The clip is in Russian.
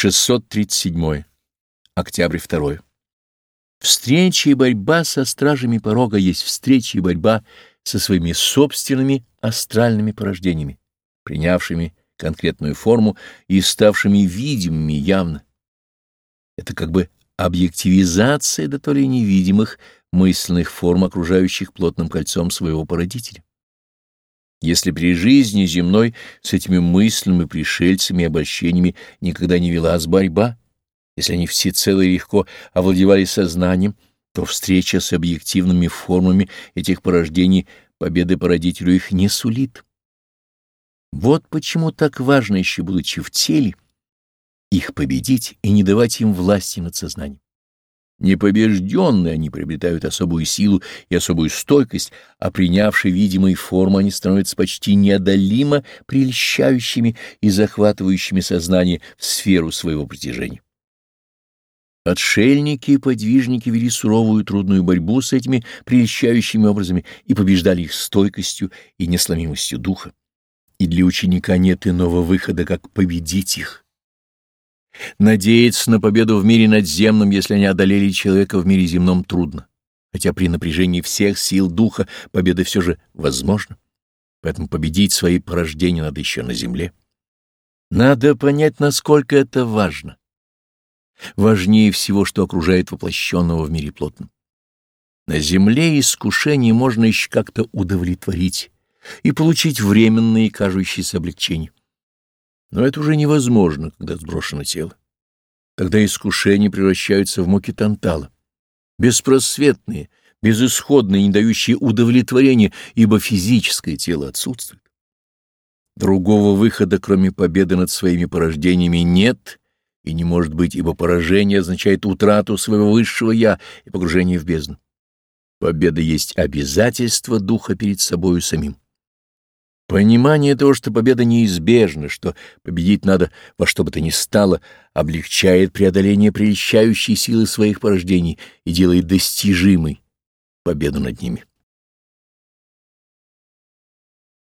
637. Октябрь 2. Встреча и борьба со стражами порога есть встреча и борьба со своими собственными астральными порождениями, принявшими конкретную форму и ставшими видимыми явно. Это как бы объективизация до то ли невидимых мысленных форм, окружающих плотным кольцом своего породителя. Если при жизни земной с этими мыслями, пришельцами и обольщениями никогда не велась борьба, если они всецело и легко овладевали сознанием, то встреча с объективными формами этих порождений победы породителю их не сулит. Вот почему так важно, еще будучи в теле, их победить и не давать им власти над сознанием. Непобежденные они приобретают особую силу и особую стойкость, а принявшие видимые формы они становятся почти неодолимо прельщающими и захватывающими сознание в сферу своего притяжения. Отшельники и подвижники вели суровую трудную борьбу с этими прельщающими образами и побеждали их стойкостью и несломимостью духа. И для ученика нет иного выхода, как победить их Надеяться на победу в мире надземном, если они одолели человека в мире земном, трудно. Хотя при напряжении всех сил духа победа все же возможна. Поэтому победить свои порождения надо еще на земле. Надо понять, насколько это важно. Важнее всего, что окружает воплощенного в мире плотном. На земле искушение можно еще как-то удовлетворить и получить временное и кажущееся облегчение. Но это уже невозможно, когда сброшено тело. Тогда искушения превращаются в муки тантала. Беспросветные, безысходные, не дающие удовлетворения, ибо физическое тело отсутствует. Другого выхода, кроме победы над своими порождениями, нет и не может быть, ибо поражение означает утрату своего высшего «я» и погружение в бездну. Победа есть обязательство духа перед собою самим. Понимание того, что победа неизбежна, что победить надо во что бы то ни стало, облегчает преодоление прельщающей силы своих порождений и делает достижимой победу над ними.